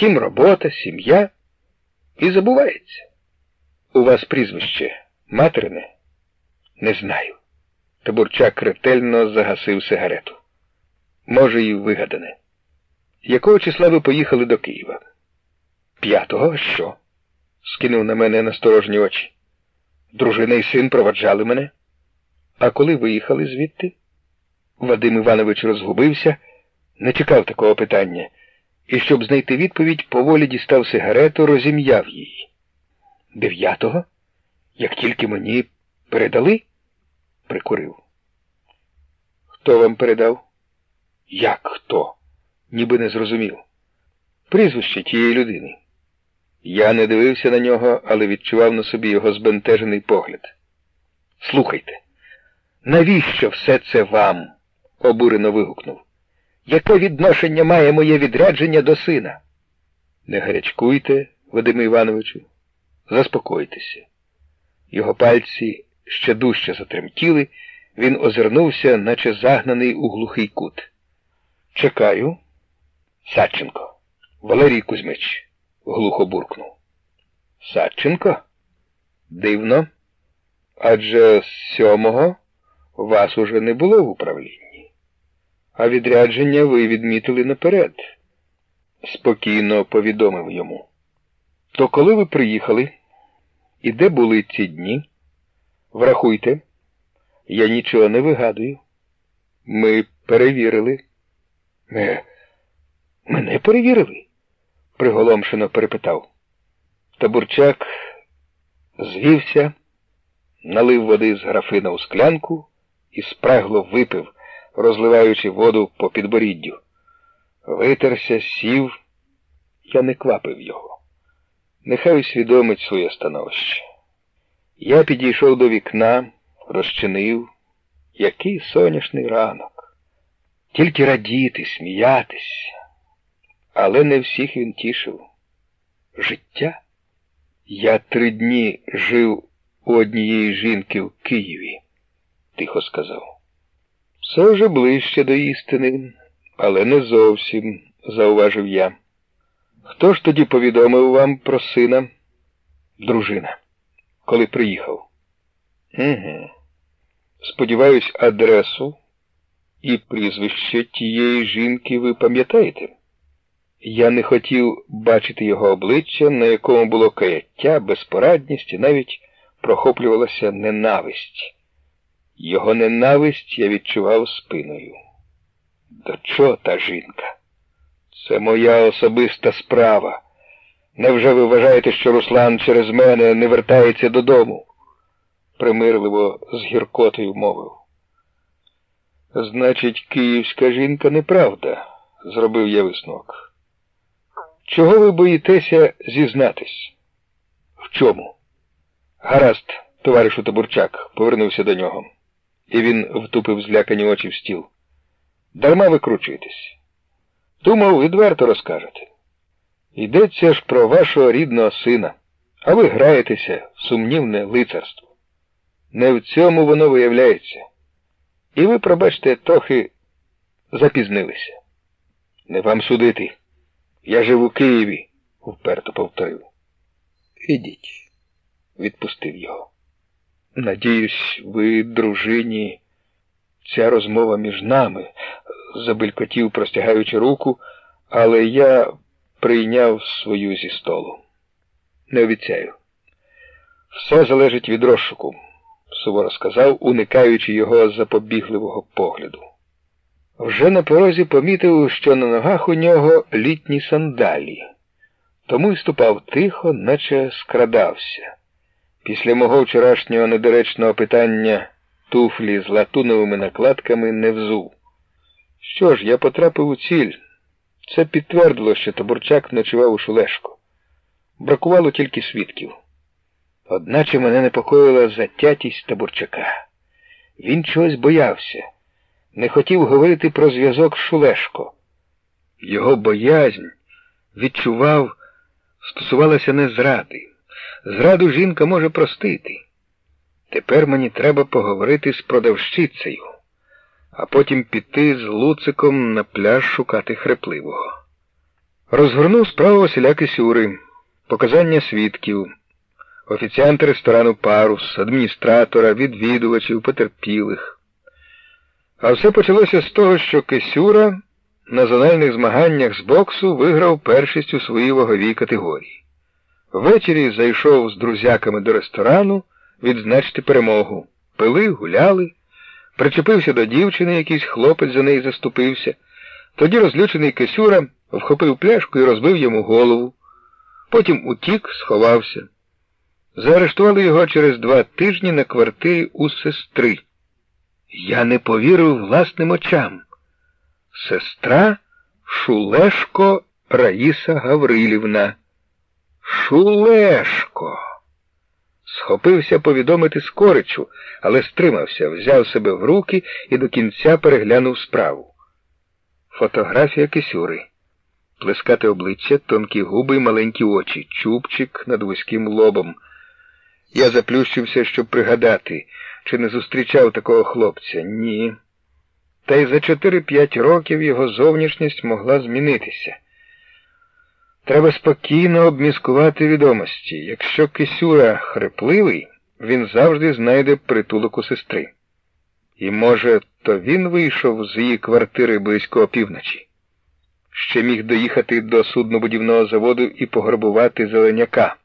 Втім, робота, сім'я і забувається. У вас прізвище материне? Не знаю. Табурчак ретельно загасив сигарету. Може, і вигадане. Якого числа ви поїхали до Києва? П'ятого, що? скинув на мене насторожні очі. Дружина і син проваджали мене. А коли виїхали звідти? Вадим Іванович розгубився, не чекав такого питання, і, щоб знайти відповідь, поволі дістав сигарету, розім'яв її. Дев'ятого? Як тільки мені передали? прикурив. Хто вам передав? Як хто? Ніби не зрозумів. Прізвище тієї людини. Я не дивився на нього, але відчував на собі його збентежений погляд. Слухайте, навіщо все це вам? обурено вигукнув. Яке відношення має моє відрядження до сина? Не гарячкуйте, Вадиме Івановичу, заспокойтеся. Його пальці ще дужче затремтіли, він озирнувся, наче загнаний у глухий кут. Чекаю. Садченко. Валерій Кузьмич, глухо буркнув. Садченко? Дивно. Адже з сьомого вас уже не було в управлінні. А відрядження ви відмітили наперед, спокійно повідомив йому. То коли ви приїхали? І де були ці дні? Врахуйте, я нічого не вигадую. Ми перевірили. Е, мене перевірили? приголомшено перепитав. Табурчак звівся, налив води з графина у склянку і спрагло випив, розливаючи воду по підборіддю. Витерся, сів, я не квапив його. Нехай усвідомить своє становище. Я підійшов до вікна, розчинив, який соняшний ранок. Тільки радіти, сміятись. Але не всіх він тішив. Життя? Я три дні жив у однієї жінки в Києві, тихо сказав. Все вже ближче до істини, але не зовсім, зауважив я. Хто ж тоді повідомив вам про сина? Дружина, коли приїхав? Угу. Сподіваюсь, адресу і прізвище тієї жінки ви пам'ятаєте? Я не хотів бачити його обличчя, на якому було каяття, безпорадність і навіть прохоплювалася ненависть. Його ненависть я відчував спиною. До чого та жінка? Це моя особиста справа. Невже ви вважаєте, що Руслан через мене не вертається додому? примирливо з гіркотою мовив. Значить, київська жінка неправда, зробив я висновок. Чого ви боїтеся зізнатись? В чому? Гаразд, товаришу Табурчак, повернувся до нього, і він втупив злякані очі в стіл. Дарма викручуєтесь. Думав, відверто розкажете. Йдеться ж про вашого рідного сина, а ви граєтеся в сумнівне лицарство. Не в цьому воно виявляється. І ви, пробачте, трохи запізнилися. Не вам судити. Я живу в Києві, вперто повторив. Ідіть, відпустив його. Надіюсь, ви, дружині, ця розмова між нами, забелькотів, простягаючи руку, але я прийняв свою зі столу. Не обіцяю. Все залежить від розшуку, суворо сказав, уникаючи його запобігливого погляду. Вже на порозі помітив, що на ногах у нього літні сандалі, тому й ступав тихо, наче скрадався. Після мого вчорашнього недоречного питання туфлі з латуновими накладками не взув. Що ж, я потрапив у ціль. Це підтвердило, що Табурчак ночував у Шулешку. Бракувало тільки свідків. Одначе мене непокоїла затятість Табурчака. Він чогось боявся, не хотів говорити про зв'язок з Шулешко. Його боязнь відчував, стосувалася не зради. Зраду жінка може простити. Тепер мені треба поговорити з продавщицею а потім піти з луциком на пляж шукати хрепливого. Розгорнув справу Василя Кисюри, показання свідків, офіціанта ресторану Парус, адміністратора, відвідувачів, потерпілих. А все почалося з того, що Кисюра на зональних змаганнях з боксу виграв першість у своїй ваговій категорії. Ввечері зайшов з друзяками до ресторану відзначити перемогу. Пили, гуляли, причепився до дівчини, якийсь хлопець за неї заступився. Тоді розлючений Кисюра вхопив пляшку і розбив йому голову. Потім утік, сховався. Заарештували його через два тижні на квартирі у сестри. Я не повірив власним очам. Сестра Шулешко Раїса Гаврилівна. Шулешко. Схопився повідомити скоричу, але стримався, взяв себе в руки і до кінця переглянув справу. Фотографія Кисюри. Плескати обличчя, тонкі губи й маленькі очі, чубчик над вузьким лобом. Я заплющився, щоб пригадати, чи не зустрічав такого хлопця. Ні. Та й за 4-5 років його зовнішність могла змінитися. Треба спокійно обміскувати відомості. Якщо Кисюра хрипливий, він завжди знайде притулок у сестри. І, може, то він вийшов з її квартири близько опівночі. Ще міг доїхати до суднобудівного заводу і пограбувати зеленяка.